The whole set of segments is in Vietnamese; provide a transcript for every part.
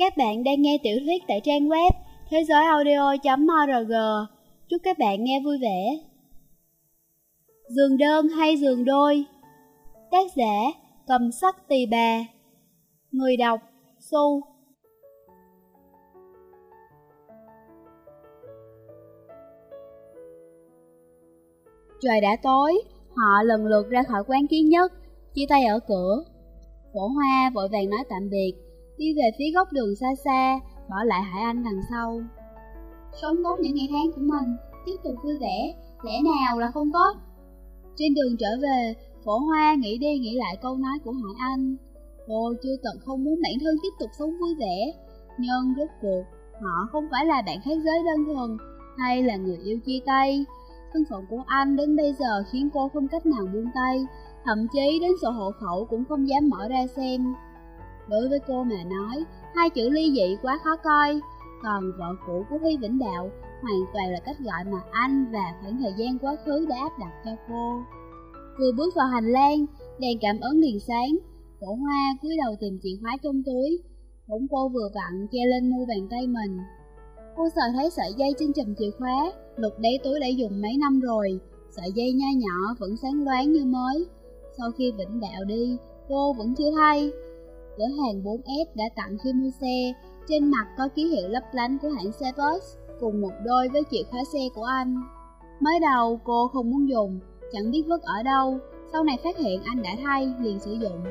Các bạn đang nghe tiểu thuyết tại trang web thế giới audio.org. Chúc các bạn nghe vui vẻ. Giường đơn hay giường đôi? Tác giả Cầm sắc tỳ bà Người đọc Su Trời đã tối, họ lần lượt ra khỏi quán kiến nhất, chia tay ở cửa. Phổ Hoa vội vàng nói tạm biệt, đi về phía góc đường xa xa, bỏ lại Hải Anh đằng sau. Sống tốt những ngày tháng của mình, tiếp tục vui vẻ, lẽ nào là không tốt? Trên đường trở về, Phổ Hoa nghĩ đi nghĩ lại câu nói của Hải Anh. Cô chưa tận không muốn bản thân tiếp tục sống vui vẻ, nhưng rốt cuộc, họ không phải là bạn khác giới đơn thuần, hay là người yêu chia tay. Thân phận của anh đến bây giờ khiến cô không cách nào buông tay, thậm chí đến sổ hộ khẩu cũng không dám mở ra xem. Đối với cô mà nói, hai chữ ly dị quá khó coi, còn vợ cũ của Huy Vĩnh Đạo hoàn toàn là cách gọi mà anh và khoảng thời gian quá khứ đã áp đặt cho cô. Vừa bước vào hành lang, đèn cảm ứng liền sáng, cổ hoa cúi đầu tìm chìa khóa trong túi, bỗng cô vừa vặn che lên mu bàn tay mình. Cô sợ thấy sợi dây trên chùm chìa khóa, lục đáy túi đã dùng mấy năm rồi, sợi dây nho nhỏ vẫn sáng loáng như mới. Sau khi Vĩnh Đạo đi, cô vẫn chưa thay. Cửa hàng 4S đã tặng khi mua xe, trên mặt có ký hiệu lấp lánh của hãng xe bus, cùng một đôi với chìa khóa xe của anh. Mới đầu cô không muốn dùng, chẳng biết vứt ở đâu, sau này phát hiện anh đã thay, liền sử dụng.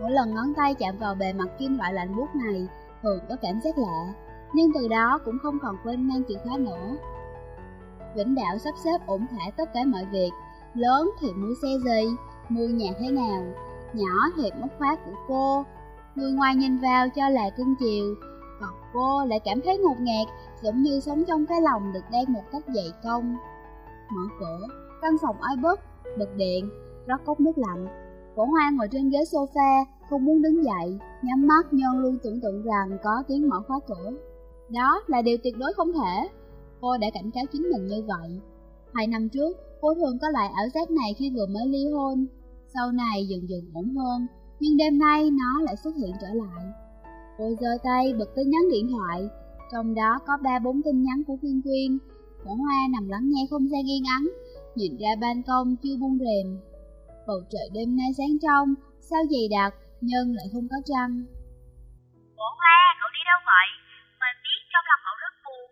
Mỗi lần ngón tay chạm vào bề mặt kim loại lạnh buốt này, thường có cảm giác lạ, nhưng từ đó cũng không còn quên mang chìa khóa nữa. Vĩnh Đạo sắp xếp ổn thỏa tất cả mọi việc, lớn thì mua xe gì, mua nhà thế nào, nhỏ hẹp móc khóa của cô. Người ngoài nhìn vào cho là cưng chiều, còn cô lại cảm thấy ngột ngạt, giống như sống trong cái lòng được đan một cách dày công. Mở cửa, căn phòng oi bức, bật điện, rót cốc nước lạnh. Cổ hoa ngồi trên ghế sofa, không muốn đứng dậy, nhắm mắt nhưng luôn tưởng tượng rằng có tiếng mở khóa cửa. Đó là điều tuyệt đối không thể. Cô đã cảnh cáo chính mình như vậy. Hai năm trước, cô thường có lại ảo giác này khi vừa mới ly hôn. Sau này dần dần ổn hơn, nhưng đêm nay nó lại xuất hiện trở lại. Cô giơ tay bật tin nhắn điện thoại, trong đó có ba bốn tin nhắn của Quyên Quyên. Cổ hoa nằm lắng nghe không gian yên ắng, nhìn ra ban công chưa buông rèm. Bầu trời đêm nay sáng trong, sao dày đặc, nhưng lại không có trăng. Cổ hoa, cậu đi đâu vậy? Mình biết trong lòng cậu rất buồn.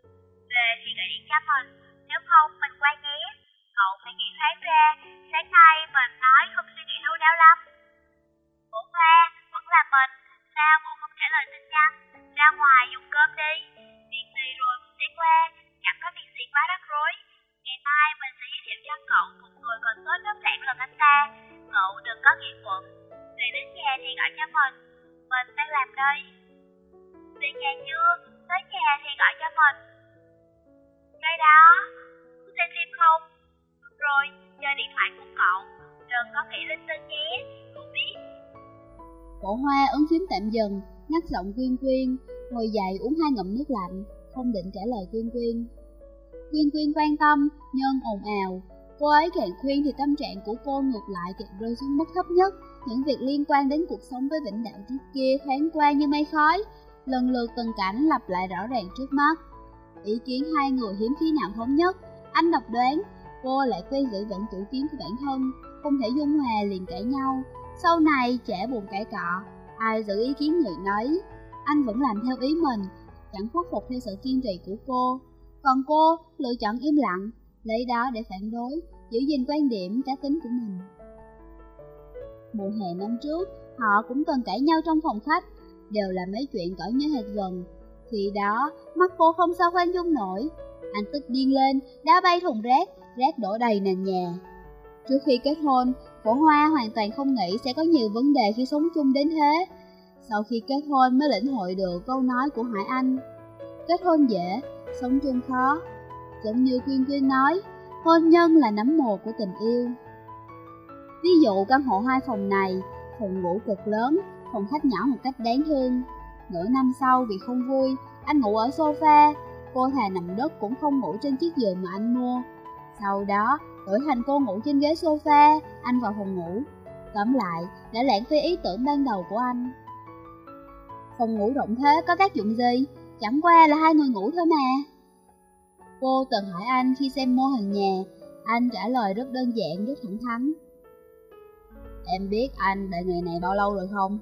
Về thì gọi điện cho mình, nếu không mình qua nhé. Cậu phải nghĩ thoáng ra, gọi cho mình. Mình đang làm đây. Về nhà chưa? Tới nhà thì gọi cho mình. Đây đó. Có xem phim không? Rồi, chơi điện thoại của cậu. Đừng có nghĩ linh tinh nhé. Cậu biết. Cổ hoa ấn phím tạm dừng, ngắt giọng Quyên Quyên, ngồi dậy uống hai ngụm nước lạnh, không định trả lời Quyên Quyên. Quyên Quyên quan tâm, nhân ồn ào. Cô ấy càng khuyên thì tâm trạng của cô ngược lại càng rơi xuống mức thấp nhất. Những việc liên quan đến cuộc sống với Vĩnh Đạo trước kia thoáng qua như mây khói, lần lượt từng cảnh lặp lại rõ ràng trước mắt. Ý kiến hai người hiếm khi nào thống nhất, anh độc đoán, cô lại quen giữ vững chủ kiến của bản thân, không thể dung hòa liền cãi nhau. Sau này trẻ buồn cãi cọ, ai giữ ý kiến người nấy, anh vẫn làm theo ý mình, chẳng khuất phục theo sự kiên trì của cô. Còn cô lựa chọn im lặng, lấy đó để phản đối, giữ gìn quan điểm cá tính của mình. Mùa hè năm trước, họ cũng từng cãi nhau trong phòng khách, đều là mấy chuyện cỡ như hệt gần. Khi đó, mắt cô không sao khoan dung nổi. Anh tức điên lên, đá bay thùng rác, rác đổ đầy nền nhà. Trước khi kết hôn, Phổ Hoa hoàn toàn không nghĩ sẽ có nhiều vấn đề khi sống chung đến thế. Sau khi kết hôn mới lĩnh hội được câu nói của Hải Anh. Kết hôn dễ, sống chung khó. Giống như Quyên Quyên nói, hôn nhân là nấm mồ của tình yêu. Ví dụ căn hộ hai phòng này, phòng ngủ cực lớn, phòng khách nhỏ một cách đáng thương. Nửa năm sau vì không vui, anh ngủ ở sofa, cô thà nằm đất cũng không ngủ trên chiếc giường mà anh mua. Sau đó, đổi thành cô ngủ trên ghế sofa, anh vào phòng ngủ. Tóm lại, đã lãng phí ý tưởng ban đầu của anh. Phòng ngủ rộng thế có tác dụng gì? Chẳng qua là hai người ngủ thôi mà. Cô từng hỏi anh khi xem mô hình nhà, anh trả lời rất đơn giản, rất thẳng thắn. Em biết anh đợi ngày này bao lâu rồi không?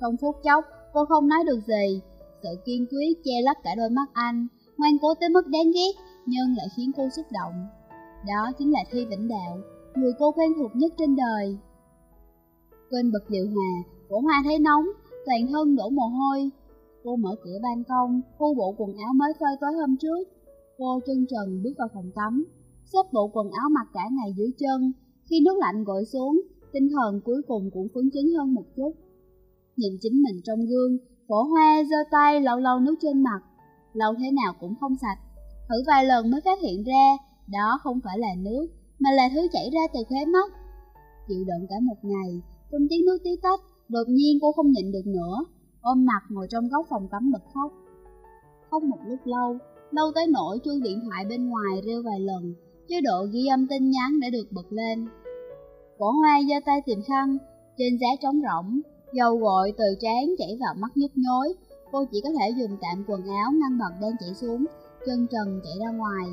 Trong phút chốc, cô không nói được gì. Sự kiên quyết che lấp cả đôi mắt anh, ngoan cố tới mức đáng ghét, nhưng lại khiến cô xúc động. Đó chính là Thi Vĩnh Đạo, người cô quen thuộc nhất trên đời. Quên bật điều hòa, cổ hoa thấy nóng, toàn thân đổ mồ hôi. Cô mở cửa ban công, khu bộ quần áo mới phơi tối hôm trước. Cô chân trần bước vào phòng tắm, xếp bộ quần áo mặc cả ngày dưới chân. Khi nước lạnh gội xuống, tinh thần cuối cùng cũng phấn chấn hơn một chút. Nhìn chính mình trong gương, phổ hoa giơ tay lau lau nước trên mặt, lau thế nào cũng không sạch. Thử vài lần mới phát hiện ra, đó không phải là nước, mà là thứ chảy ra từ khóe mắt. Chịu đựng cả một ngày, trong tiếng nước tí tách, đột nhiên cô không nhịn được nữa, ôm mặt ngồi trong góc phòng tắm bật khóc. không một lúc lâu, lâu tới nỗi chuông điện thoại bên ngoài reo vài lần, chế độ ghi âm tin nhắn đã được bật lên. Cổ hoa giơ tay tìm khăn, trên giá trống rỗng, dầu gội từ trán chảy vào mắt nhức nhối. Cô chỉ có thể dùng tạm quần áo ngăn bật đang chảy xuống, chân trần chạy ra ngoài.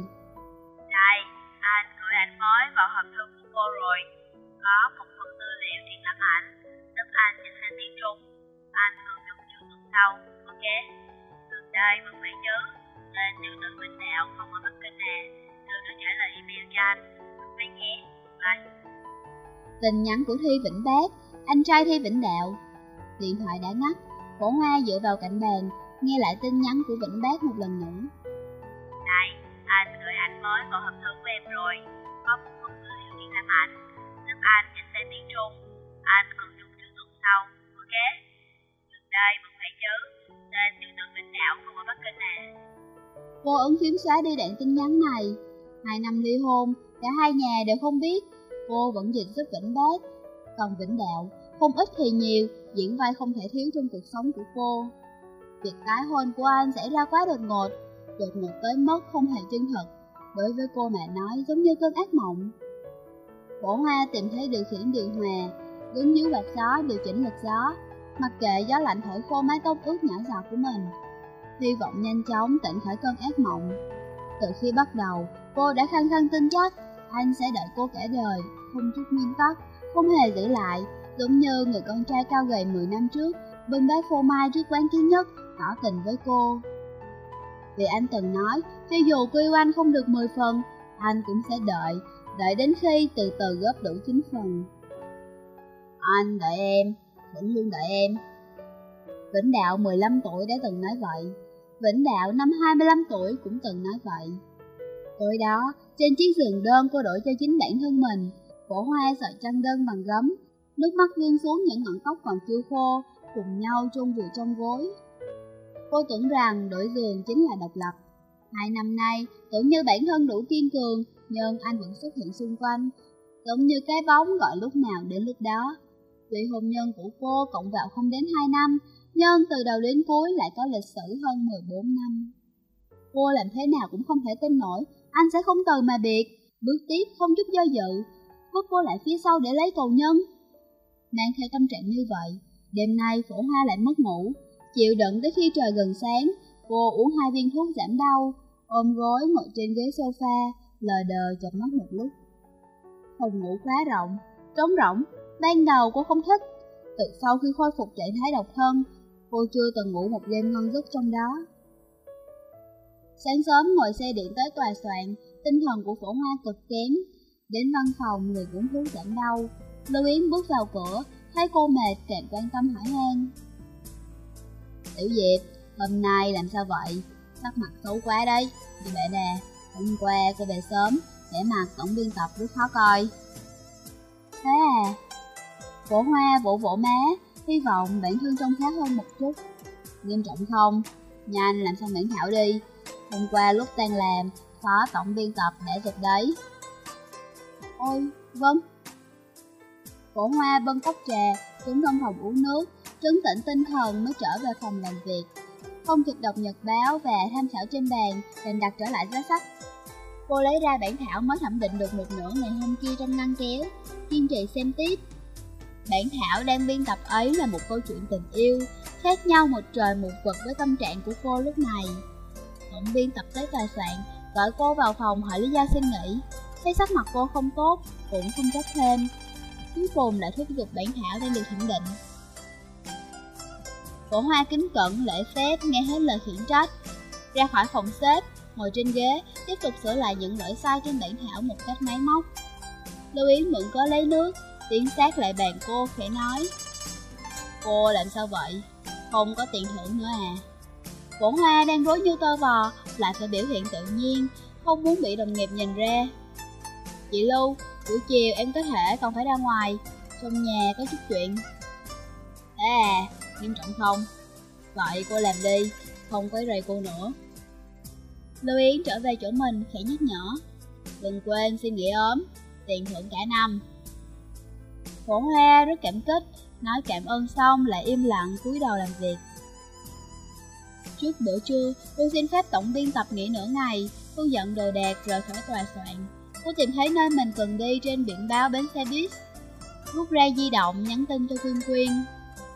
đây anh gửi ảnh mới vào hộp thư của cô rồi. Có một phần tư liệu triển lãm ảnh, giúp anh dịch sang tiếng Trung. Anh thường dùng chữ tuần sau, ok? Gần đây vẫn phải nhớ, tên tiểu tử Vinh Đạo không ở Bắc Kinh nè. Đừng có trả lời email cho anh. Phải nhé, bye. Tin nhắn của Thi Vĩnh Bác, anh trai Thi Vĩnh Đạo. Điện thoại đã ngắt, cổ hoa dựa vào cạnh bàn, nghe lại tin nhắn của Vĩnh Bác một lần nữa. Này, anh gửi ảnh mới vào hộp thư của em rồi. Có một phần tư liệu triển lãm ảnh, giúp anh dịch sang tiếng Trung. Anh còn dùng chữ tuần sau, ok? Gần đây vẫn phải nhớ, tên tiểu tử Vĩnh Đạo không ở Bắc Kinh nè. Cô ấn phím xóa đi đoạn tin nhắn này. Hai năm ly hôn, cả hai nhà đều không biết, cô vẫn dịch giúp Vĩnh Bác. Còn Vĩnh Đạo, không ít thì nhiều, diễn vai không thể thiếu trong cuộc sống của cô. Việc tái hôn của anh xảy ra quá đột ngột, đột ngột tới mức không hề chân thật. Đối với cô mà nói giống như cơn ác mộng. Cổ hoa tìm thấy điều khiển điều hòa, đứng dưới quạt gió điều chỉnh lực gió, mặc kệ gió lạnh thổi khô mái tóc ướt nhỏ giọt của mình. Hy vọng nhanh chóng tỉnh khỏi cơn ác mộng. Từ khi bắt đầu, cô đã khăng khăng tin chắc anh sẽ đợi cô cả đời, không chút nguyên tắc, không hề giữ lại, giống như người con trai cao gầy 10 năm trước, bên bát phô mai trước quán kiến nhất, tỏ tình với cô. Vì anh từng nói, cho dù quy anh không được 10 phần, anh cũng sẽ đợi, đợi đến khi từ từ góp đủ 9 phần. Anh đợi em, vẫn luôn đợi em. Vĩnh Đạo 15 tuổi đã từng nói vậy, Vĩnh Đạo năm 25 tuổi cũng từng nói vậy. Tối đó, trên chiếc giường đơn cô đổi cho chính bản thân mình, cổ hoa sợi chăn đơn bằng gấm, nước mắt rơi xuống những ngọn tóc còn chưa khô, cùng nhau chôn vùi trong gối. Cô tưởng rằng đổi giường chính là độc lập. Hai năm nay, tưởng như bản thân đủ kiên cường, nhưng anh vẫn xuất hiện xung quanh, giống như cái bóng gọi lúc nào đến lúc đó. Tuy hôn nhân của cô cộng vào không đến 2 năm, nhưng từ đầu đến cuối lại có lịch sử hơn 14 năm. Cô làm thế nào cũng không thể tin nổi, anh sẽ không từ mà biệt, bước tiếp không chút do dự, vứt cô lại phía sau để lấy cầu nhân. Mang theo tâm trạng như vậy, đêm nay phổ hoa lại mất ngủ, chịu đựng tới khi trời gần sáng, cô uống hai viên thuốc giảm đau, ôm gối ngồi trên ghế sofa, lờ đờ chợp mắt một lúc. Phòng ngủ quá rộng, trống rỗng, ban đầu cô không thích, từ sau khi khôi phục trạng thái độc thân, cô chưa từng ngủ một đêm ngon giấc trong đó. Sáng sớm ngồi xe điện tới tòa soạn, tinh thần của phổ hoa cực kém. Đến văn phòng người cũng thuốc giảm đau. Lưu Yến bước vào cửa, thấy cô mệt càng quan tâm hỏi han. Tiểu Diệp, hôm nay làm sao vậy? Sắc mặt xấu quá đấy. Chị bệ nè, hôm qua cô về sớm, để mặt tổng biên tập rất khó coi. Thế à? Phổ hoa vỗ vỗ má, hy vọng bản thân trông khá hơn một chút. Nghiêm trọng không? Nhanh làm xong bản thảo đi, Hôm qua lúc tan làm, phó tổng biên tập đã chụp đấy. Ôi, vâng. Cổ hoa bưng cốc trà, xuống trong phòng uống nước, trấn tĩnh tinh thần mới trở về phòng làm việc. Không kịp đọc nhật báo và tham khảo trên bàn, đành đặt trở lại giá sách. Cô lấy ra bản thảo mới thẩm định được một nửa ngày hôm kia trong ngăn kéo, kiên trì xem tiếp. Bản thảo đang biên tập ấy là một câu chuyện tình yêu, khác nhau một trời một vực với tâm trạng của cô lúc này. Tổng biên tập tới tòa soạn, gọi cô vào phòng hỏi lý do xin nghỉ. Thấy sắc mặt cô không tốt, cũng không trách thêm. Cuối cùng lại thúc giục bản thảo đang được thẩm định. Cổ hoa kính cận lễ phép nghe hết lời khiển trách, ra khỏi phòng xếp, ngồi trên ghế, tiếp tục sửa lại những lỗi sai trên bản thảo một cách máy móc. Lưu ý mượn có lấy nước, tiến sát lại bàn cô khẽ nói. Cô làm sao vậy? Không có tiền thưởng nữa à? Cổ hoa đang rối như tơ vò, lại phải biểu hiện tự nhiên, không muốn bị đồng nghiệp nhìn ra. Chị Lưu, buổi chiều em có thể còn phải ra ngoài, trong nhà có chút chuyện. À, nghiêm trọng không? Vậy cô làm đi, không quấy rầy cô nữa. Lưu Yến trở về chỗ mình khẽ nhắc nhở. Đừng quên xin nghỉ ốm, tiền thưởng cả năm. Phổ Hoa rất cảm kích, nói cảm ơn xong lại im lặng cúi đầu làm việc. Trước bữa trưa, cô xin phép tổng biên tập nghỉ nửa ngày, cô dẫn đồ đạc rời khỏi tòa soạn. Cô tìm thấy nơi mình cần đi trên biển báo bến xe buýt. Rút ra di động nhắn tin cho Quyên Quyên.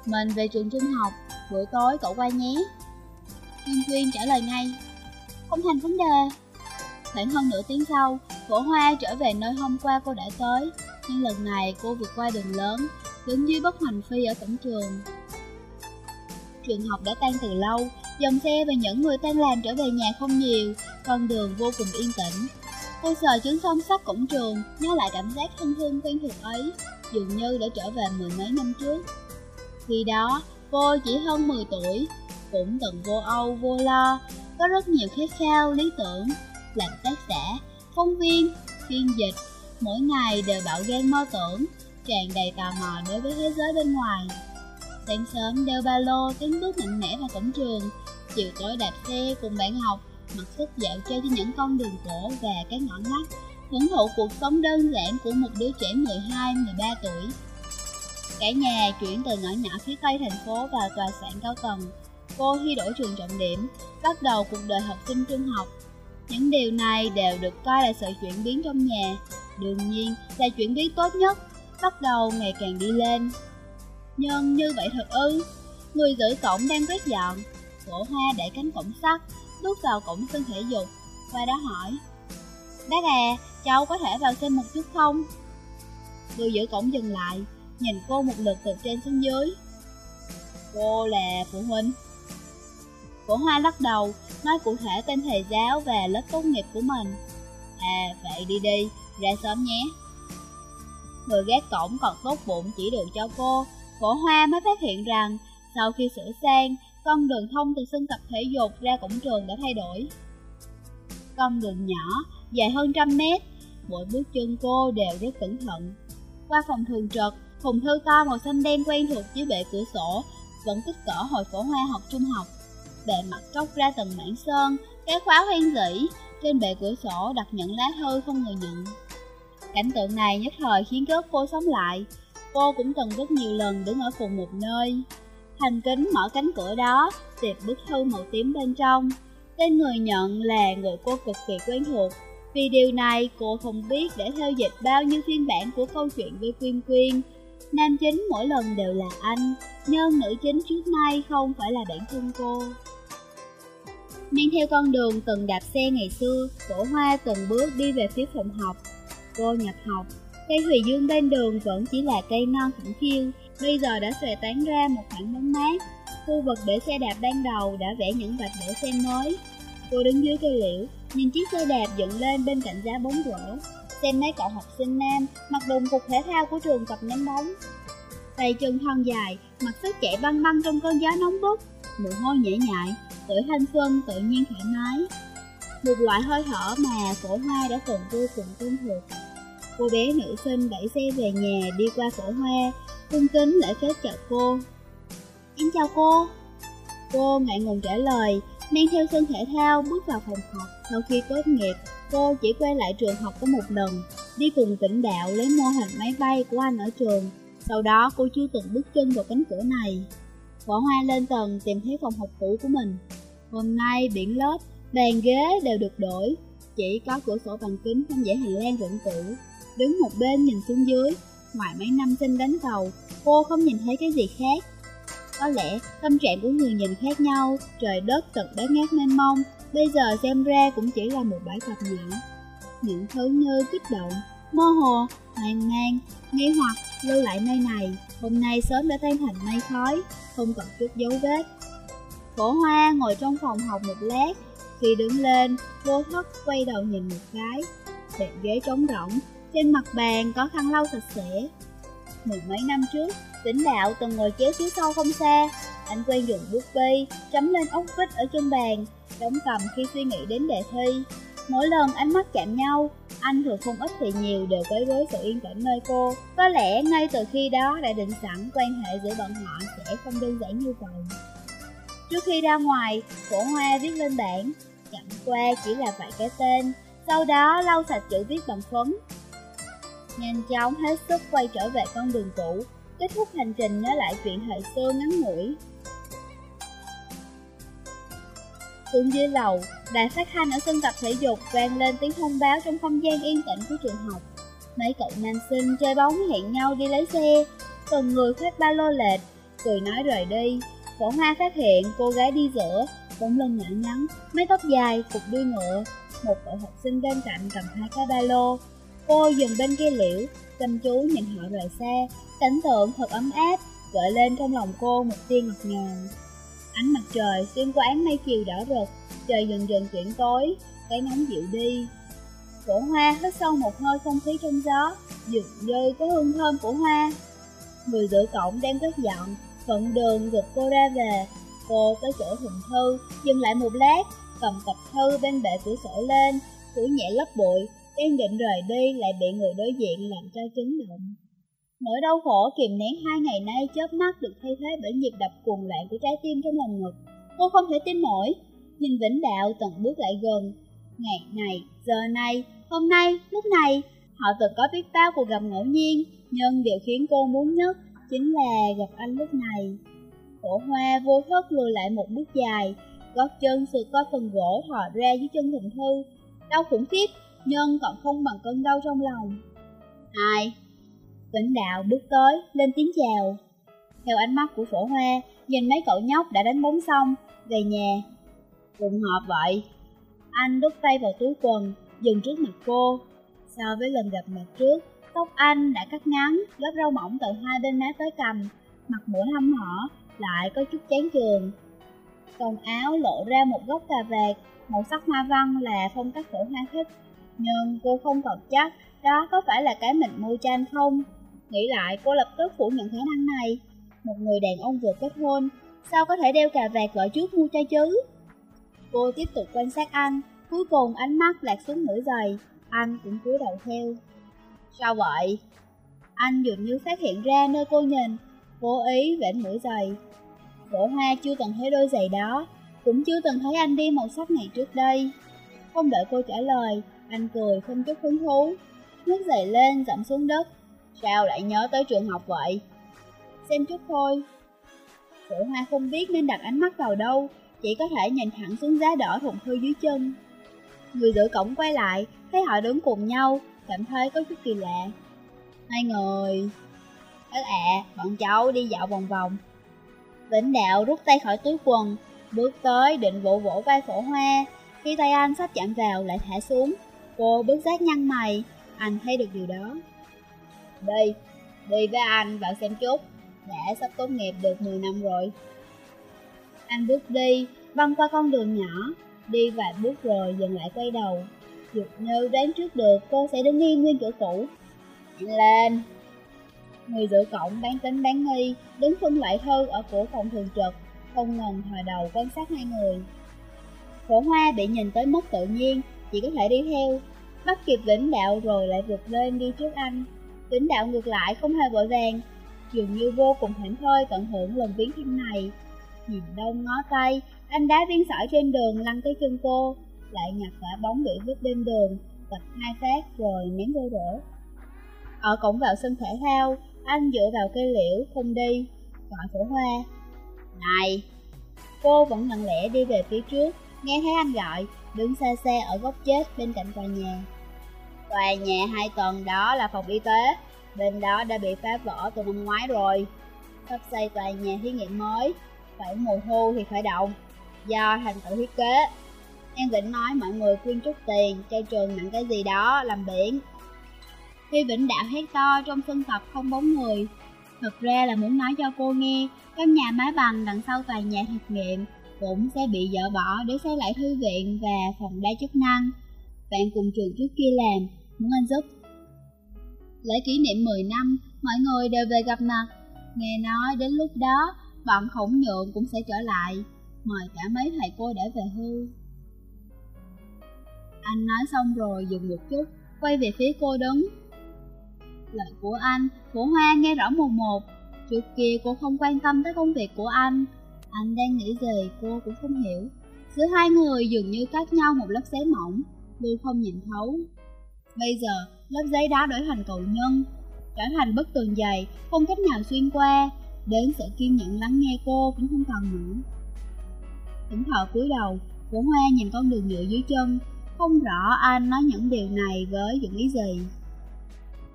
Mình về trường trung học, buổi tối cậu qua nhé. Quyên Quyên trả lời ngay. Không thành vấn đề. Khoảng hơn nửa tiếng sau, Cổ Hoa trở về nơi hôm qua cô đã tới, nhưng lần này cô vượt qua đường lớn, đứng dưới bất hoành phi ở cổng trường. Trường học đã tan từ lâu, dòng xe và những người tan làm trở về nhà không nhiều, con đường vô cùng yên tĩnh. Cô sờ chứng song sắt cổng trường, nhớ lại cảm giác thân thương quen thuộc ấy, dường như đã trở về mười mấy năm trước. Khi đó, cô chỉ hơn 10 tuổi, cũng từng vô âu vô lo, có rất nhiều khát khao, lý tưởng, làm tác giả, phóng viên, phiên dịch, mỗi ngày đều bạo gan mơ tưởng, tràn đầy tò mò đối với thế giới bên ngoài. Sáng sớm đeo ba lô tiến bước mạnh mẽ vào cổng trường, chiều tối đạp xe cùng bạn học, mặc sức dạo chơi trên những con đường cổ và các ngõ ngách, hưởng thụ cuộc sống đơn giản của một đứa trẻ 12-13 tuổi. Cả nhà chuyển từ ngõ nhỏ phía tây thành phố vào tòa sản cao tầng. Cô thi đổi trường trọng điểm, bắt đầu cuộc đời học sinh trung học. Những điều này đều được coi là sự chuyển biến trong nhà, đương nhiên là chuyển biến tốt nhất, bắt đầu ngày càng đi lên. Nhưng như vậy thật ư, người giữ cổng đang quét dọn, cổ hoa để cánh cổng sắt, bước vào cổng sân thể dục, và đã hỏi. Bác à, cháu có thể vào xem một chút không? Người giữ cổng dừng lại, nhìn cô một lượt từ trên xuống dưới. Cô là phụ huynh. Cổ hoa lắc đầu, nói cụ thể tên thầy giáo và lớp tốt nghiệp của mình. À, vậy đi đi, ra sớm nhé. Người gác cổng còn tốt bụng chỉ đường cho cô, cổ hoa mới phát hiện rằng sau khi sửa sang, con đường thông từ sân tập thể dục ra cổng trường đã thay đổi. Con đường nhỏ, dài hơn trăm mét, mỗi bước chân cô đều rất cẩn thận. Qua phòng thường trực, thùng thư to màu xanh đen quen thuộc dưới bệ cửa sổ, vẫn kích cỡ hồi phổ hoa học trung học. Bề mặt tróc ra từng mảng sơn, cái khóa hoen dỉ, trên bệ cửa sổ đặt những lá thư không người nhận. Cảnh tượng này nhất thời khiến gớt cô sống lại. Cô cũng từng rất nhiều lần đứng ở cùng một nơi. Thành kính mở cánh cửa đó, tiệp bức thư màu tím bên trong. Tên người nhận là người cô cực kỳ quen thuộc. Vì điều này, cô không biết để theo dịch bao nhiêu phiên bản của câu chuyện với Quyên Quyên. Nam chính mỗi lần đều là anh, nhưng nữ chính trước nay không phải là bản thân cô. Men theo con đường từng đạp xe ngày xưa, cổ hoa từng bước đi về phía phòng học. Cô nhập học, cây hủy dương bên đường vẫn chỉ là cây non khẳng khiêu, bây giờ đã xòe tán ra một khoảng bóng mát. Khu vực để xe đạp ban đầu đã vẽ những vạch đổ xe mới. Cô đứng dưới cây liễu, nhìn chiếc xe đạp dựng lên bên cạnh giá bóng rổ, xem mấy cậu học sinh nam mặc đồng phục thể thao của trường tập ném bóng. Tay chân thon dài, mặt sức chạy băng băng trong cơn gió nóng bức, mồ hôi nhễ nhại, tuổi thanh xuân tự nhiên thoải mái. Một loại hơi thở mà phổ hoa đã từng vô cùng quen thuộc. Cô bé nữ sinh đẩy xe về nhà đi qua phổ hoa, cung kính lễ phép chào cô. Em chào cô. Cô ngại ngùng trả lời, mang theo sân thể thao bước vào phòng học. Sau khi tốt nghiệp, cô chỉ quay lại trường học có một lần, đi cùng tỉnh đạo lấy mô hình máy bay của anh ở trường. Sau đó cô chưa từng bước chân vào cánh cửa này. Phổ hoa lên tầng tìm thấy phòng học cũ của mình. Hôm nay biển lớp, bàn ghế đều được đổi, chỉ có cửa sổ bằng kính trong dãy hành lang rộng cũ. Đứng một bên nhìn xuống dưới, ngoài mấy năm sinh đánh cầu, cô không nhìn thấy cái gì khác. Có lẽ tâm trạng của người nhìn khác nhau, trời đất thật đá ngát mênh mông, bây giờ xem ra cũng chỉ là một bãi tập nhựa. Những thứ như kích động, mơ hồ, hoang mang, nghi hoặc lưu lại nơi này, hôm nay sớm đã tan thành mây khói, không còn chút dấu vết. Phổ Hoa ngồi trong phòng học một lát, khi đứng lên, vô thức quay đầu nhìn một cái. Bàn ghế trống rỗng, trên mặt bàn có khăn lau sạch sẽ. Mười mấy năm trước, tỉnh Đạo từng ngồi chéo phía sau không xa. Anh quen dùng bút bi, chấm lên ốc vít ở trên bàn, đóng cầm khi suy nghĩ đến đề thi. Mỗi lần ánh mắt chạm nhau, anh thường không ít thì nhiều đều quấy rối sự yên tĩnh nơi cô. Có lẽ ngay từ khi đó đã định sẵn quan hệ giữa bọn họ sẽ không đơn giản như vậy. Trước khi ra ngoài, cổ hoa viết lên bảng, chẳng qua chỉ là vài cái tên, sau đó lau sạch chữ viết bằng phấn. Nhanh chóng hết sức quay trở về con đường cũ, kết thúc hành trình nhớ lại chuyện thời xưa ngắn ngủi. Xuống dưới lầu, đài phát thanh ở sân tập thể dục vang lên tiếng thông báo trong không gian yên tĩnh của trường học. Mấy cậu nam sinh chơi bóng hẹn nhau đi lấy xe, từng người khoác ba lô lệch, cười nói rời đi. Phổ Hoa phát hiện cô gái đi giữa, bóng lưng nhỏ nhắn, mái tóc dài, cục đuôi ngựa. Một cậu học sinh bên cạnh cầm hai cái ba lô. Cô dừng bên kia liễu, chăm chú nhìn họ rời xa, cảnh tượng thật ấm áp, gợi lên trong lòng cô một tia ngọt ngào. Ánh mặt trời xuyên qua ánh mây chiều đỏ rực, trời dần dần chuyển tối, cái nóng dịu đi. Cổ hoa hít sâu một hơi không khí trong gió, dường như có hương thơm của hoa. Người giữ cổng đang cất giọng, thuận đường gục cô ra về. Cô tới chỗ thùng thư, dừng lại một lát, cầm tập thư bên bệ cửa sổ lên, cửa nhẹ lấp bụi, đang định rời đi lại bị người đối diện làm cho chấn động. Nỗi đau khổ kìm nén hai ngày nay chớp mắt được thay thế bởi nhịp đập cuồng loạn của trái tim trong lòng ngực. Cô không thể tin nổi, nhìn Vĩnh Đạo từng bước lại gần. Ngày này, giờ này, hôm nay, lúc này, họ từng có biết bao cuộc gặp ngẫu nhiên, nhưng điều khiến cô muốn nhất chính là gặp anh lúc này. Cổ hoa vô thức lùi lại một bước dài, gót chân sượt qua phần gỗ thò ra dưới chân thùng thư. Đau khủng khiếp, nhưng còn không bằng cơn đau trong lòng. Ai? Vĩnh Đạo bước tới, lên tiếng chào. Theo ánh mắt của phổ hoa, nhìn mấy cậu nhóc đã đánh bóng xong, về nhà. Cùng họp vậy. Anh đút tay vào túi quần, dừng trước mặt cô. So với lần gặp mặt trước, tóc anh đã cắt ngắn, lớp râu mỏng từ hai bên má tới cằm, mặt mũi hăm hở, lại có chút chán trường. Còn áo lộ ra một góc cà vạt, màu sắc hoa văn là phong cách cổ hoa thích. Nhưng cô không còn chắc đó có phải là cái mình mua tranh không? Nghĩ lại, cô lập tức phủ nhận khả năng này. Một người đàn ông vừa kết hôn, sao có thể đeo cà vạt gọi trước mua trai chứ? Cô tiếp tục quan sát anh, cuối cùng ánh mắt lạc xuống nửa giày, anh cũng cúi đầu theo. Sao vậy? Anh dường như phát hiện ra nơi cô nhìn, cố ý vểnh mũi giày. Cổ hoa chưa từng thấy đôi giày đó, cũng chưa từng thấy anh đi màu sắc này trước đây. Không đợi cô trả lời, anh cười không chút hứng thú, nhấc giày lên dậm xuống đất, Sao lại nhớ tới trường học vậy? Xem chút thôi. Cổ Hoa không biết nên đặt ánh mắt vào đâu, chỉ có thể nhìn thẳng xuống giá đỏ thùng thư dưới chân. Người giữ cổng quay lại, thấy họ đứng cùng nhau, cảm thấy có chút kỳ lạ. Hai người... Các ạ, bọn cháu đi dạo vòng vòng. Vĩnh Đạo rút tay khỏi túi quần, bước tới định vỗ vỗ vai phổ hoa. Khi tay anh sắp chạm vào lại thả xuống, cô bước giác nhăn mày, anh thấy được điều đó. Đi, đi với anh vào xem chút, đã sắp tốt nghiệp được 10 năm rồi. Anh bước đi, băng qua con đường nhỏ, đi vài bước rồi dừng lại quay đầu. Dược như đoán trước được cô sẽ đứng yên nguyên chỗ cũ. Lên! Người giữa cổng bán tính bán nghi, đứng phân loại thư ở cửa phòng thường trực, không ngần thò đầu quan sát hai người. Phổ hoa bị nhìn tới mất tự nhiên, chỉ có thể đi theo, bắt kịp vĩnh đạo rồi lại vượt lên đi trước anh. Tính đạo ngược lại không hề vội vàng, dường như vô cùng thảnh thơi tận hưởng lần viếng thăm này. Nhìn đông ngó tay, anh đá viên sỏi trên đường lăn tới chân cô, lại nhặt quả bóng bị vứt bên đường, tập hai phát rồi ném vô rổ. Ở cổng vào sân thể thao, anh dựa vào cây liễu, không đi, gọi phổ hoa. Này! Cô vẫn lặng lẽ đi về phía trước, nghe thấy anh gọi, đứng xa xa ở góc chết bên cạnh tòa nhà. Tòa nhà hai tầng đó là phòng y tế, bên đó đã bị phá vỡ từ năm ngoái rồi. sắp xây tòa nhà thí nghiệm mới, phải mùa thu thì khởi động, do thành tự thiết kế. An Vĩnh nói mọi người quyên chút tiền cho trường nặng cái gì đó làm biển. Khi Vĩnh Đạo hét to trong sân tập không bóng người, thật ra là muốn nói cho cô nghe, căn nhà mái bằng đằng sau tòa nhà thực nghiệm cũng sẽ bị dỡ bỏ để xây lại thư viện và phòng đa chức năng. Bạn cùng trường trước kia làm, muốn anh giúp. Lễ kỷ niệm 10 năm, mọi người đều về gặp mặt. Nghe nói đến lúc đó, bọn khổng nhượng cũng sẽ trở lại, mời cả mấy thầy cô để về hưu. Anh nói xong rồi dừng một chút, quay về phía cô đứng. Lời của anh, của Hoa nghe rõ mồm một. Trước kia cô không quan tâm tới công việc của anh. Anh đang nghĩ gì cô cũng không hiểu. Giữa hai người dường như cách nhau một lớp giấy mỏng, luôn không nhìn thấu. Bây giờ, lớp giấy đó đổi thành cầu nhân, trở thành bức tường dày, không cách nào xuyên qua, đến sự kiên nhẫn lắng nghe cô cũng không còn nữa. Thỉnh thờ cúi đầu, cổ hoa nhìn con đường nhựa dưới chân, không rõ anh nói những điều này với dụng ý gì.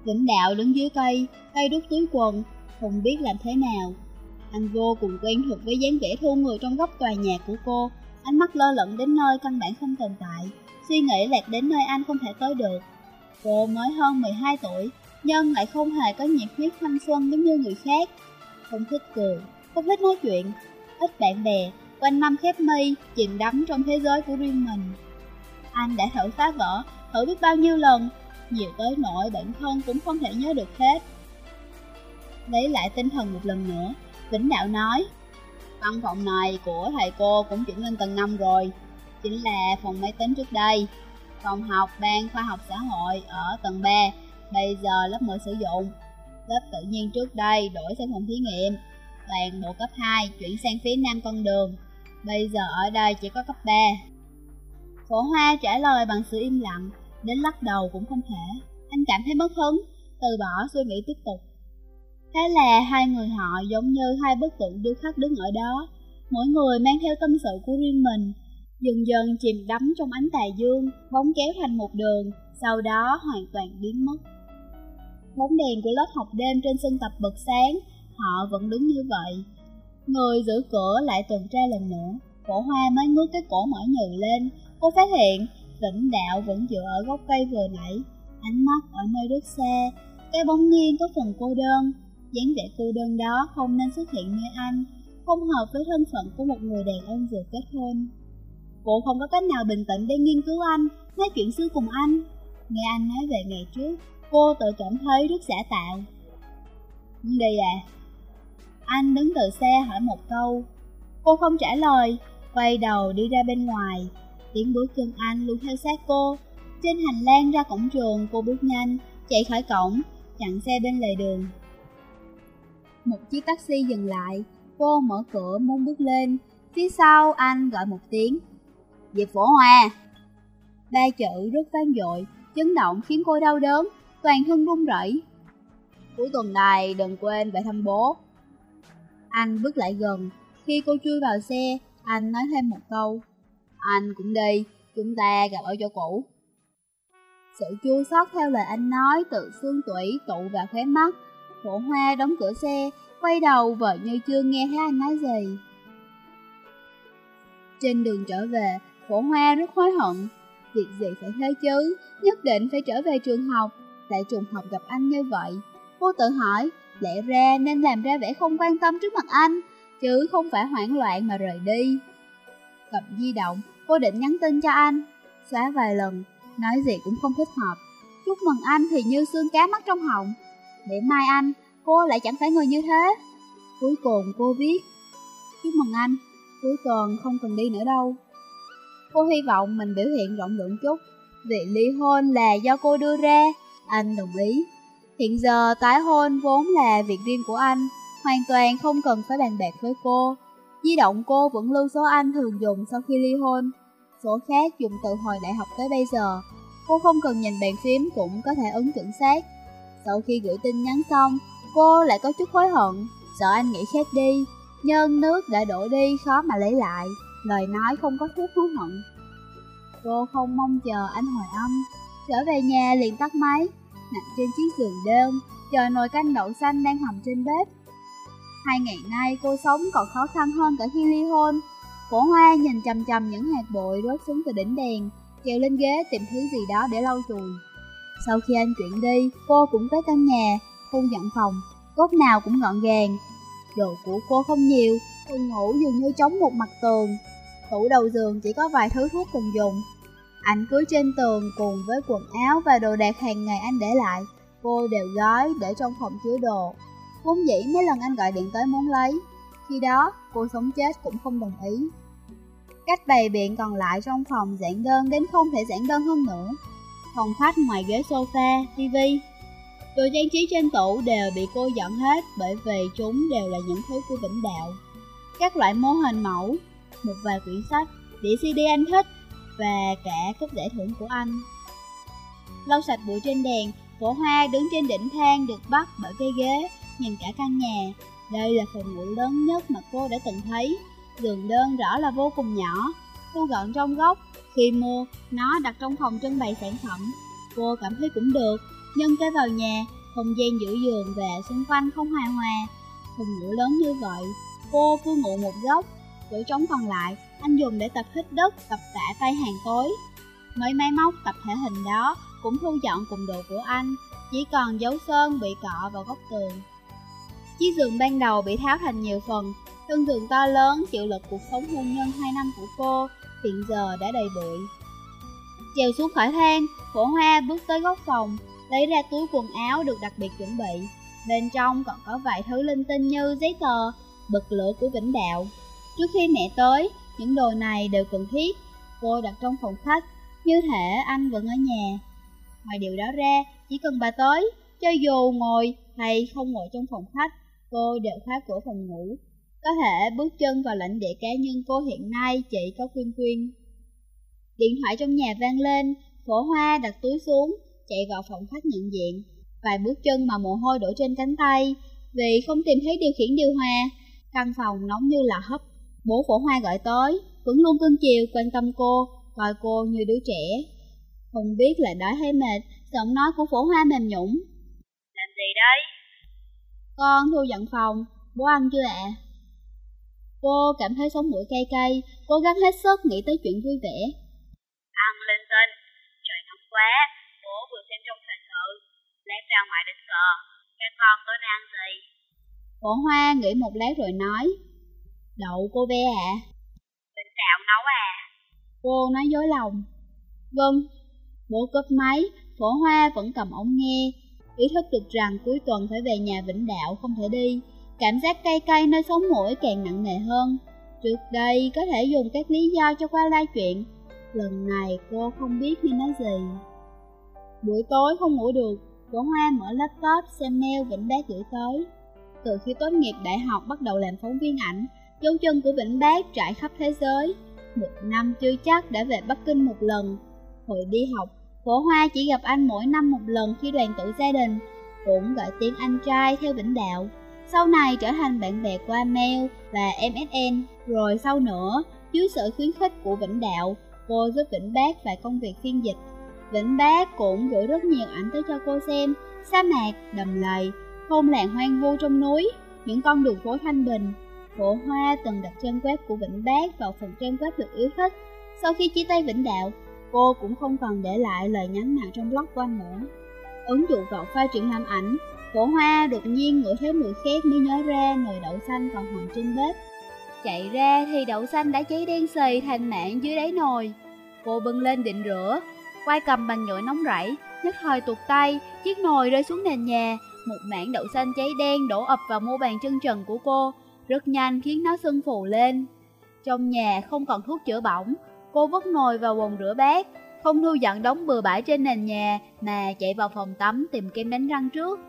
Vĩnh đạo đứng dưới cây, tay đút túi quần, không biết làm thế nào. Anh vô cùng quen thuộc với dáng vẻ thu người trong góc tòa nhà của cô, ánh mắt lơ lửng đến nơi căn bản không tồn tại, suy nghĩ lạc đến nơi anh không thể tới được. Cô mới hơn 12 tuổi, nhưng lại không hề có nhiệt huyết thanh xuân giống như người khác. Không thích cười, không thích nói chuyện, ít bạn bè, quanh năm khép mây, chìm đắm trong thế giới của riêng mình. Anh đã thử phá vỡ, thử biết bao nhiêu lần, nhiều tới nỗi bản thân cũng không thể nhớ được hết. Lấy lại tinh thần một lần nữa, Vĩnh Đạo nói, văn phòng này của thầy cô cũng chuyển lên tầng 5 rồi, chính là phòng máy tính trước đây. Phòng học ban khoa học xã hội ở tầng 3, bây giờ lớp 10 sử dụng. Lớp tự nhiên trước đây đổi sang phòng thí nghiệm, toàn bộ cấp 2 chuyển sang phía nam con đường. Bây giờ ở đây chỉ có cấp 3. Phổ Hoa trả lời bằng sự im lặng, đến lắc đầu cũng không thể. Anh cảm thấy mất hứng, từ bỏ suy nghĩ tiếp tục. Thế là hai người họ giống như hai bức tượng điêu khắc đứng ở đó, mỗi người mang theo tâm sự của riêng mình, dần dần chìm đắm trong ánh tà dương, bóng kéo thành một đường, sau đó hoàn toàn biến mất. Bóng đèn của lớp học đêm trên sân tập bật sáng, họ vẫn đứng như vậy. Người giữ cửa lại tuần tra lần nữa, cổ hoa mới ngước cái cổ mở nhừ lên, cô phát hiện Vĩnh đạo vẫn dựa ở gốc cây vừa nãy, ánh mắt ở nơi đất xa, cái bóng nghiêng có phần cô đơn, dáng vẻ cô đơn đó không nên xuất hiện nơi anh, không hợp với thân phận của một người đàn ông vừa kết hôn. Cô không có cách nào bình tĩnh để nghiên cứu anh, nói chuyện xưa cùng anh. Nghe anh nói về ngày trước, cô tự cảm thấy rất giả tạo. Đi à? Anh đứng từ xe hỏi một câu. Cô không trả lời, quay đầu đi ra bên ngoài. Tiếng bước chân anh luôn theo sát cô. Trên hành lang ra cổng trường, cô bước nhanh, chạy khỏi cổng, chặn xe bên lề đường. Một chiếc taxi dừng lại, cô mở cửa muốn bước lên. Phía sau anh gọi một tiếng. Diệp Phổ Hoa. Ba chữ rất vang dội, chấn động khiến cô đau đớn, toàn thân run rẩy. Cuối tuần này đừng quên về thăm bố. Anh bước lại gần, khi cô chui vào xe, anh nói thêm một câu. Anh cũng đi, chúng ta gặp ở chỗ cũ. Sự chua xót theo lời anh nói từ xương tủy tụ vào khóe mắt. Phổ hoa đóng cửa xe, quay đầu vợ như chưa nghe thấy anh nói gì. Trên đường trở về, phổ hoa rất hối hận. Việc gì phải thế chứ, nhất định phải trở về trường học, lại trùng học gặp anh như vậy. Cô tự hỏi, lẽ ra nên làm ra vẻ không quan tâm trước mặt anh, chứ không phải hoảng loạn mà rời đi. Cầm di động, cô định nhắn tin cho anh, xóa vài lần, nói gì cũng không thích hợp. Chúc mừng anh thì như xương cá mắt trong họng. Để mai anh, cô lại chẳng phải người như thế. Cuối cùng cô viết, chúc mừng anh, cuối tuần không cần đi nữa đâu. Cô hy vọng mình biểu hiện rộng lượng chút, việc ly hôn là do cô đưa ra, anh đồng ý. Hiện giờ tái hôn vốn là việc riêng của anh, hoàn toàn không cần phải bàn bạc với cô. Di động cô vẫn lưu số anh thường dùng sau khi ly hôn, số khác dùng từ hồi đại học tới bây giờ. Cô không cần nhìn bàn phím cũng có thể ấn chuẩn xác. Sau khi gửi tin nhắn xong, cô lại có chút hối hận, sợ anh nghĩ khác đi. nhân nước đã đổ đi khó mà lấy lại, lời nói không có thuốc hối hận. Cô không mong chờ anh hồi âm, trở về nhà liền tắt máy, nằm trên chiếc giường đơn, chờ nồi canh đậu xanh đang hầm trên bếp. Hai ngày nay cô sống còn khó khăn hơn cả khi ly hôn. Cổ hoa nhìn chầm chầm những hạt bụi rớt xuống từ đỉnh đèn, trèo lên ghế tìm thứ gì đó để lau chùi. Sau khi anh chuyển đi, cô cũng tới căn nhà, khu dọn phòng, góc nào cũng gọn gàng. Đồ của cô không nhiều, phòng ngủ dường như chống một mặt tường. Tủ đầu giường chỉ có vài thứ thuốc cần dùng. Ảnh cưới trên tường cùng với quần áo và đồ đạc hàng ngày anh để lại, cô đều gói để trong phòng chứa đồ. Vốn dĩ mấy lần anh gọi điện tới muốn lấy, khi đó cô sống chết cũng không đồng ý. Cách bày biện còn lại trong phòng giản đơn đến không thể giản đơn hơn nữa. Phòng khách ngoài ghế sofa, tivi, đồ trang trí trên tủ đều bị cô dọn hết bởi vì chúng đều là những thứ của Vĩnh Đạo. Các loại mô hình mẫu, một vài quyển sách, đĩa CD anh thích và cả cúp giải thưởng của anh. Lau sạch bụi trên đèn, Cổ hoa đứng trên đỉnh thang được bắt bởi cây ghế, nhìn cả căn nhà. Đây là phòng ngủ lớn nhất mà cô đã từng thấy. Giường đơn rõ là vô cùng nhỏ, thu gọn trong góc. Khi mua, nó đặt trong phòng trưng bày sản phẩm. Cô cảm thấy cũng được, nhưng cái vào nhà, không gian giữa giường và xung quanh không hài hòa. Phòng ngủ lớn như vậy, cô cứ ngủ một góc, chỗ trống còn lại, anh dùng để tập hít đất, tập tạ tay hàng tối. Mấy máy móc tập thể hình đó cũng thu dọn cùng đồ của anh, chỉ còn dấu sơn bị cọ vào góc tường. Chiếc giường ban đầu bị tháo thành nhiều phần, thân giường to lớn chịu lực cuộc sống hôn nhân 2 năm của cô, hiện giờ đã đầy bụi. Trèo xuống khỏi thang, phổ hoa bước tới góc phòng, lấy ra túi quần áo được đặc biệt chuẩn bị. Bên trong còn có vài thứ linh tinh như giấy tờ, bật lửa của Vĩnh Đạo. Trước khi mẹ tới, những đồ này đều cần thiết. Cô đặt trong phòng khách, như thể anh vẫn ở nhà. Ngoài điều đó ra, chỉ cần bà tới, cho dù ngồi hay không ngồi trong phòng khách, cô đều khóa cửa phòng ngủ. Có thể bước chân vào lãnh địa cá nhân cô hiện nay chỉ có quyên quyên. Điện thoại trong nhà vang lên, phổ hoa đặt túi xuống, chạy vào phòng khách nhận diện. Vài bước chân mà mồ hôi đổ trên cánh tay, vì không tìm thấy điều khiển điều hòa. Căn phòng nóng như là hấp. Bố phổ hoa gọi tới, vẫn luôn cưng chiều quan tâm cô, coi cô như đứa trẻ. Không biết là đói hay mệt, giọng nói của phổ hoa mềm nhũng. Làm gì đây? Con thu dọn phòng, bố ăn chưa ạ? Cô cảm thấy sống mũi cay cay, cố gắng hết sức nghĩ tới chuyện vui vẻ. Ăn linh tinh, trời nóng quá, bố vừa xem trong thời sự, lát ra ngoài đánh cờ, các con tối nay ăn gì? Phổ hoa nghĩ một lát rồi nói, đậu cô bé ạ. À? Bình đạo nấu à? Cô nói dối lòng. Vâng, Bố cướp máy, phổ hoa vẫn cầm ống nghe, ý thức được rằng cuối tuần phải về nhà Vĩnh Đạo không thể đi. Cảm giác cay cay nơi sống mũi càng nặng nề hơn. Trước đây có thể dùng các lý do cho qua lai chuyện, lần này cô không biết nên nói gì. Buổi tối không ngủ được, Cổ Hoa mở laptop xem mail Vĩnh Bác gửi tới. Từ khi tốt nghiệp đại học bắt đầu làm phóng viên ảnh, dấu chân của Vĩnh Bác trải khắp thế giới. Một năm chưa chắc đã về Bắc Kinh một lần. Hồi đi học, Phổ Hoa chỉ gặp anh mỗi năm một lần khi đoàn tụ gia đình, cũng gọi tiếng anh trai theo Vĩnh Đạo. Sau này trở thành bạn bè qua mail và MSN, rồi sau nữa, dưới sự khuyến khích của Vĩnh Đạo, cô giúp Vĩnh Bác và công việc phiên dịch. Vĩnh Bác cũng gửi rất nhiều ảnh tới cho cô xem, sa mạc, đầm lầy, thôn làng hoang vu trong núi, những con đường phố thanh bình. Phổ Hoa từng đặt trang web của Vĩnh Bác vào phần trang web được yêu thích. Sau khi chia tay Vĩnh Đạo, cô cũng không cần để lại lời nhắn nào trong blog của anh nữa. Ứng dụng vào pha chuyện làm ảnh, cổ hoa đột nhiên ngửi thấy mùi khét mới nhớ ra nồi đậu xanh còn hoàng trên bếp. Chạy ra thì đậu xanh đã cháy đen xì thành mạng dưới đáy nồi. Cô bưng lên định rửa, quay cầm bằng nhựa nóng rẫy, nhất thời tuột tay, chiếc nồi rơi xuống nền nhà, một mảng đậu xanh cháy đen đổ ập vào mu bàn chân trần của cô, rất nhanh khiến nó sưng phù lên. Trong nhà không còn thuốc chữa bỏng, Cô vứt nồi vào bồn rửa bát, không thu dọn đống bừa bãi trên nền nhà mà chạy vào phòng tắm tìm kem đánh răng trước.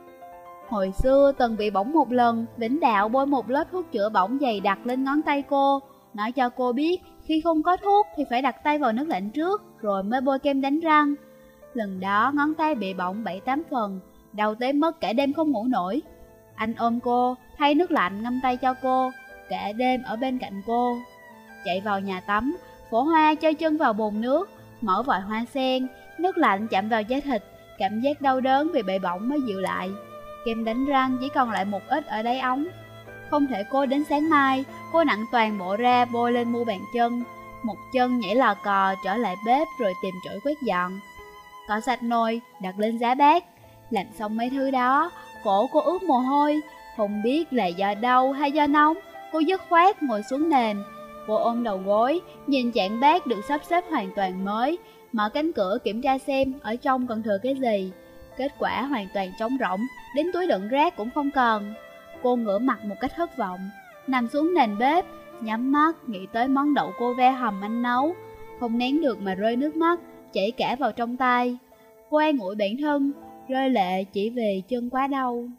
Hồi xưa từng bị bỏng một lần, Vĩnh Đạo bôi một lớp thuốc chữa bỏng dày đặc lên ngón tay cô, nói cho cô biết khi không có thuốc thì phải đặt tay vào nước lạnh trước rồi mới bôi kem đánh răng. Lần đó ngón tay bị bỏng 7-8 phần, đau tới mất cả đêm không ngủ nổi. Anh ôm cô, thay nước lạnh ngâm tay cho cô, cả đêm ở bên cạnh cô. Chạy vào nhà tắm, Phổ hoa chơi chân vào bồn nước, mở vòi hoa sen, nước lạnh chạm vào da thịt, cảm giác đau đớn vì bị bỏng mới dịu lại. Kem đánh răng chỉ còn lại một ít ở đáy ống. Không thể cố đến sáng mai, cô nặng toàn bộ ra bôi lên mu bàn chân. Một chân nhảy lò cò trở lại bếp rồi tìm chổi quét dọn. Cọ sạch nồi, đặt lên giá bát. Làm xong mấy thứ đó, cổ cô ướt mồ hôi. Không biết là do đau hay do nóng, cô dứt khoát ngồi xuống nền. Cô ôm đầu gối, nhìn chạn bát được sắp xếp hoàn toàn mới, mở cánh cửa kiểm tra xem ở trong còn thừa cái gì. Kết quả hoàn toàn trống rỗng, đến túi đựng rác cũng không còn. Cô ngửa mặt một cách thất vọng, nằm xuống nền bếp, nhắm mắt nghĩ tới món đậu cô ve hầm anh nấu, không nén được mà rơi nước mắt, chảy cả vào trong tay. Cô an ủi bản thân, rơi lệ chỉ vì chân quá đau.